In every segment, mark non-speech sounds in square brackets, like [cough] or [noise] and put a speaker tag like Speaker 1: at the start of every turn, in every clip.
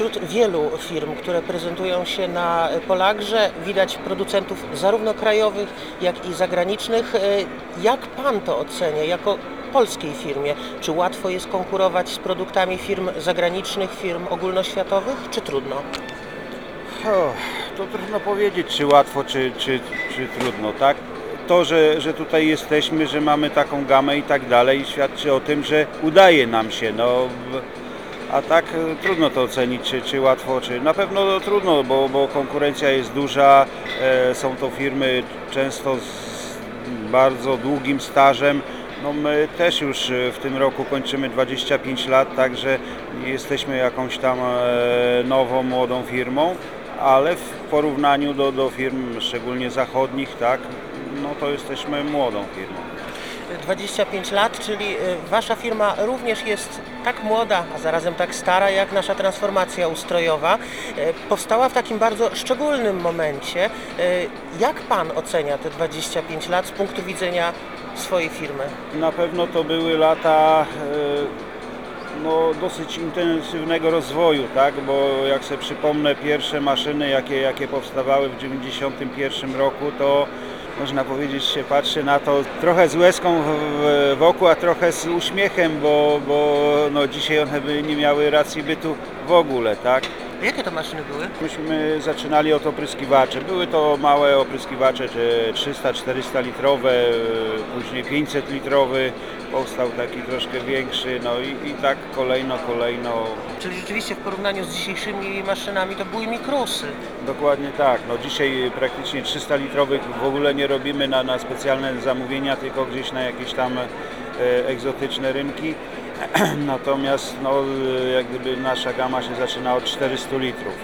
Speaker 1: Wśród wielu firm, które prezentują się na Polagrze, widać producentów zarówno krajowych, jak i zagranicznych. E, Jak Pan to ocenia jako polskiej firmie? Czy łatwo jest konkurować z produktami firm zagranicznych, firm ogólnoświatowych, czy trudno?
Speaker 2: To trudno powiedzieć, czy łatwo, czy, czy, czy trudno, tak? To, że, że tutaj jesteśmy, że mamy taką gamę i tak dalej, świadczy o tym, że udaje nam się. No, a tak e, trudno to ocenić, czy, czy łatwo, czy na pewno trudno, bo, bo konkurencja jest duża, e, są to firmy często z bardzo długim stażem. No my też już e, w tym roku kończymy 25 lat, także jesteśmy jakąś tam e, nową, młodą firmą, ale w porównaniu do, do firm szczególnie zachodnich, tak, no to jesteśmy młodą firmą.
Speaker 1: 25 lat, czyli e, Wasza firma również jest tak młoda, a zarazem tak stara jak nasza transformacja ustrojowa. E, Powstała w takim bardzo szczególnym momencie. E, Jak Pan ocenia te 25 lat z punktu widzenia swojej firmy?
Speaker 2: Na pewno to były lata no, dosyć intensywnego rozwoju, tak? bo jak sobie przypomnę pierwsze maszyny, jakie, jakie powstawały w 1991 roku, to można powiedzieć się patrzy na to trochę z łezką wokół, a trochę z uśmiechem, bo, bo no, dzisiaj one by nie miały racji bytu w ogóle. Tak?
Speaker 1: Jakie to maszyny były?
Speaker 2: Myśmy zaczynali od opryskiwaczy. Były to małe opryskiwacze, czy 300-400 litrowe, e, później 500 litrowy, powstał taki troszkę większy, no i, i tak kolejno, kolejno.
Speaker 1: Czyli rzeczywiście w porównaniu z dzisiejszymi maszynami to były mikrusy.
Speaker 2: Dokładnie tak. No dzisiaj praktycznie 300 litrowych w ogóle nie robimy na, na specjalne zamówienia, tylko gdzieś na jakieś tam e, egzotyczne rynki. [clears throat] Natomiast no, jak gdyby nasza gama się zaczyna od 400 litrów.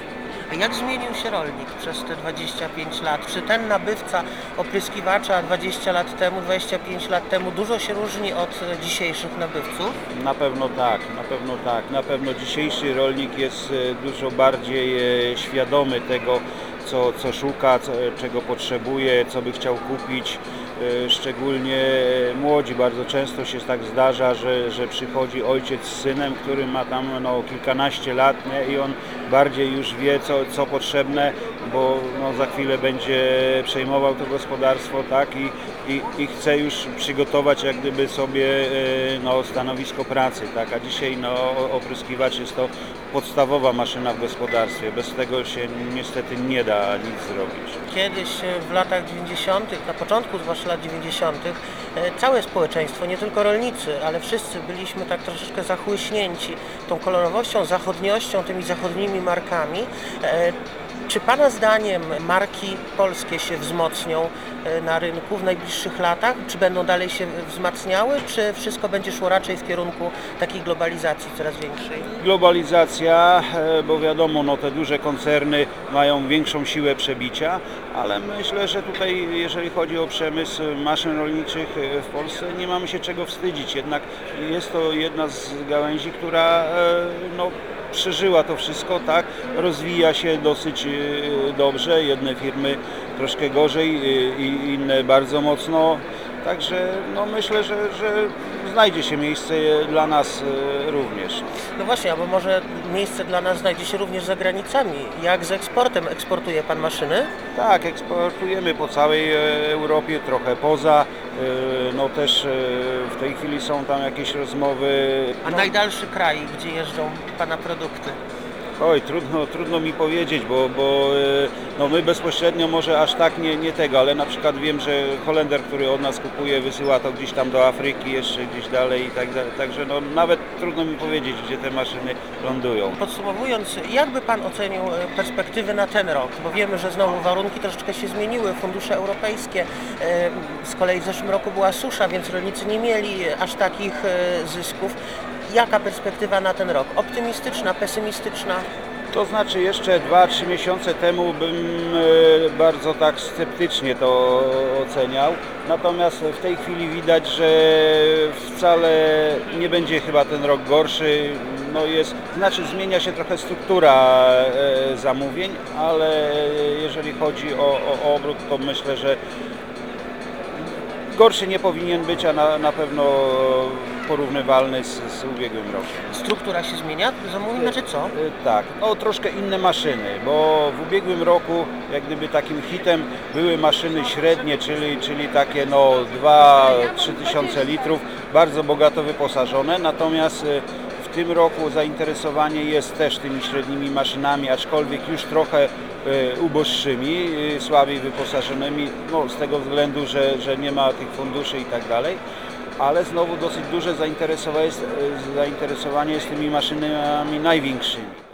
Speaker 1: A jak zmienił się rolnik przez te 25 lat? Czy ten nabywca opryskiwacza 20 lat temu, 25 lat temu dużo się różni od dzisiejszych nabywców?
Speaker 2: Na pewno tak, na pewno tak. Na pewno dzisiejszy rolnik jest e, dużo bardziej e, świadomy tego, co, co szuka, co, czego potrzebuje, co by chciał kupić. E, Szczególnie e, młodzi bardzo często się tak zdarza, że, że przychodzi ojciec z synem, który ma tam no, kilkanaście lat nie? i on bardziej już wie, co, co potrzebne, bo no, za chwilę będzie przejmował to gospodarstwo tak? I, i, i chce już przygotować jak gdyby sobie e, no, stanowisko pracy. Tak? A dzisiaj no, opryskiwacz jest to podstawowa maszyna w gospodarstwie. Bez tego się niestety nie da nic zrobić.
Speaker 1: Kiedyś e, w latach 90., na początku zwłaszcza lat 90., e, całe społeczeństwo, nie tylko rolnicy, ale wszyscy byliśmy tak troszeczkę zachłyśnięci tą kolorowością, zachodniością, tymi zachodnimi markami. Czy Pana zdaniem marki polskie się wzmocnią e, na rynku w najbliższych latach? Czy będą dalej się wzmacniały, czy wszystko będzie szło raczej w kierunku takiej globalizacji coraz większej?
Speaker 2: Globalizacja, e, bo wiadomo, no, te duże koncerny mają większą siłę przebicia, ale myślę, że tutaj jeżeli chodzi o przemysł maszyn rolniczych e, w Polsce nie mamy się czego wstydzić. Jednak jest to jedna z gałęzi, która no, przeżyła to wszystko, tak, rozwija się dosyć e, dobrze. Jedne firmy troszkę gorzej i inne bardzo mocno. Także no, myślę, że, że znajdzie się miejsce dla nas e, również.
Speaker 1: No właśnie, albo może miejsce dla nas znajdzie się również za granicami. Jak z eksportem? Eksportuje Pan maszyny?
Speaker 2: Tak, eksportujemy po całej e, Europie, trochę poza. E, No też e, w tej chwili są tam jakieś rozmowy.
Speaker 1: A
Speaker 2: No,
Speaker 1: najdalszy kraj, gdzie jeżdżą Pana produkty?
Speaker 2: Oj, trudno, trudno mi powiedzieć, bo, bo e, no my bezpośrednio może aż tak nie, nie tego, ale na przykład wiem, że Holender, który od nas kupuje, wysyła to gdzieś tam do Afryki, jeszcze gdzieś dalej i tak dalej. Także no nawet trudno mi powiedzieć, gdzie te maszyny lądują.
Speaker 1: Podsumowując, jak by Pan ocenił e, perspektywy na ten rok? Bo wiemy, że znowu warunki troszeczkę się zmieniły, fundusze europejskie. e, Z kolei w zeszłym roku była susza, więc rolnicy nie mieli aż takich zysków. Jaka perspektywa na ten rok? Optymistyczna, pesymistyczna?
Speaker 2: To znaczy jeszcze 2-3 miesiące temu bym e, bardzo tak sceptycznie to oceniał. Natomiast w tej chwili widać, że wcale nie będzie chyba ten rok gorszy. No jest, znaczy zmienia się trochę struktura e, zamówień, ale jeżeli chodzi o, o, o obrót, to myślę, że gorszy nie powinien być, a na, na pewno porównywalny z, z ubiegłym rokiem.
Speaker 1: Struktura się zmienia zamówień, znaczy co?
Speaker 2: Y, Tak, no troszkę inne maszyny, bo w ubiegłym roku jak gdyby takim hitem były maszyny średnie, czyli, czyli takie no 2-3 tysiące litrów, bardzo bogato wyposażone, natomiast y, w tym roku zainteresowanie jest też tymi średnimi maszynami, aczkolwiek już trochę y, uboższymi, y, słabiej wyposażonymi, no, z tego względu, że, że nie ma tych funduszy i tak dalej. Ale znowu dosyć duże zainteresowanie jest, zainteresowanie tymi maszynami największymi.